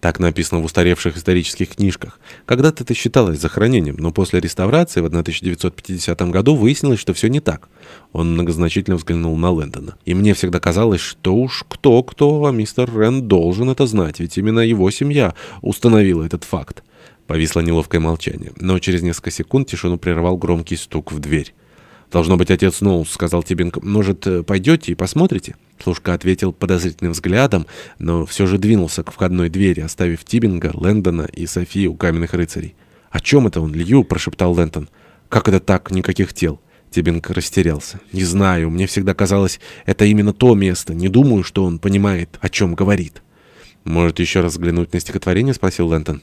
Так написано в устаревших исторических книжках. Когда-то это считалось захоронением, но после реставрации в 1950 году выяснилось, что все не так. Он многозначительно взглянул на Лэндона. И мне всегда казалось, что уж кто-кто, а мистер Рен должен это знать, ведь именно его семья установила этот факт. Повисло неловкое молчание, но через несколько секунд тишину прервал громкий стук в дверь. «Должно быть отец Ноус», — сказал Тибинг. «Может, пойдете и посмотрите?» Служка ответил подозрительным взглядом, но все же двинулся к входной двери, оставив Тибинга, Лэндона и Софии у каменных рыцарей. «О чем это он, Лью?» — прошептал Лэнтон. «Как это так? Никаких тел?» Тибинг растерялся. «Не знаю. Мне всегда казалось, это именно то место. Не думаю, что он понимает, о чем говорит». «Может, еще раз взглянуть на стихотворение?» — спросил Лэнтон.